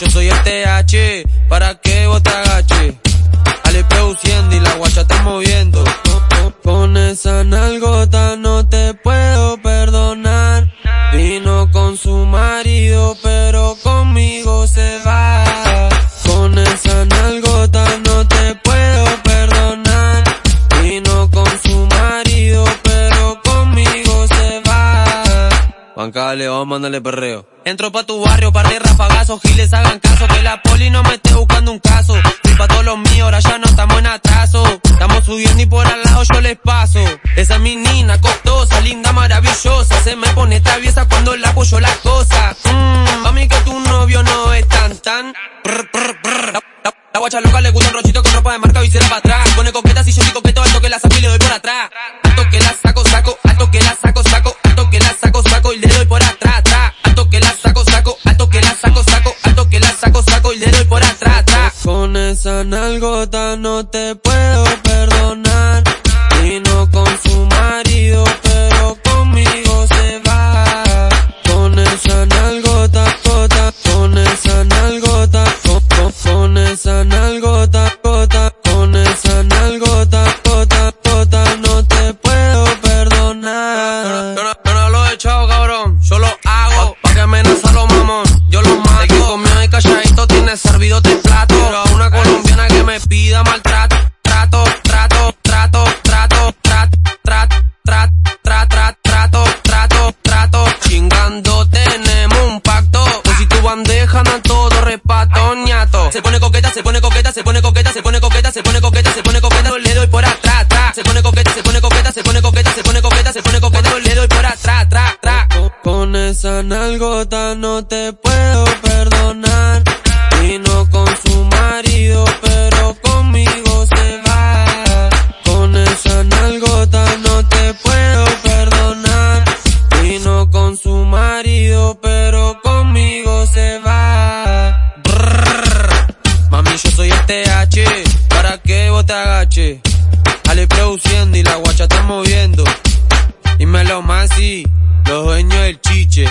yo soy el TH, para que vos te agaches. Ale produciendo y la guacha está moviendo. Con esa nalgota no te puedo perdonar. Vino con su marido, pero conmigo se va. Juan Cale, vamos a mandarle perreo. Entro pa' tu barrio, par de rafagazos, giles hagan caso, que la poli no me esté buscando un caso. Fui pa' todos los míos, ahora ya no estamos en atraso. Estamos subiendo y por al lado yo les paso. Esa menina costosa, linda, maravillosa, se me pone traviesa cuando la apoyo las cosas. Mmm, mí que tu novio no es tan tan. La, guacha loca le gusta un rochito con ropa de marca y para atrás. Pone coquetas y yo soy coqueto, alto que la saco le doy por atrás. Nalgota no te puedo perdonar. Vino con su marido, pero conmigo se va. Con esa nalgota, gota, con esa nalgota, con, con esa nalgota, gota, con esa nalgota, gota, gota, no te puedo perdonar. Yo no, yo no, lo he echado, cabrón, yo lo hago, pa' que amenaza a los mamón, yo lo mato. Conmigo y calladito tiene servido ñato. Se pone coqueta, se pone coqueta, se pone coqueta, se pone coqueta, se pone coqueta, se pone coqueta, le doy por atrás, tra. Se pone coqueta, se pone coqueta, se pone coqueta, se pone coqueta, se pone coqueta, le doy por atrás, tra, tra. Con esa nalgota no te puedo perdonar. Vino con su marido, pero conmigo se va. Con esa nalgota no te puedo perdonar. Vino con su marido, pero te agaches. Ale produciendo y la guacha está moviendo. Y me lo más los dueños del chiche.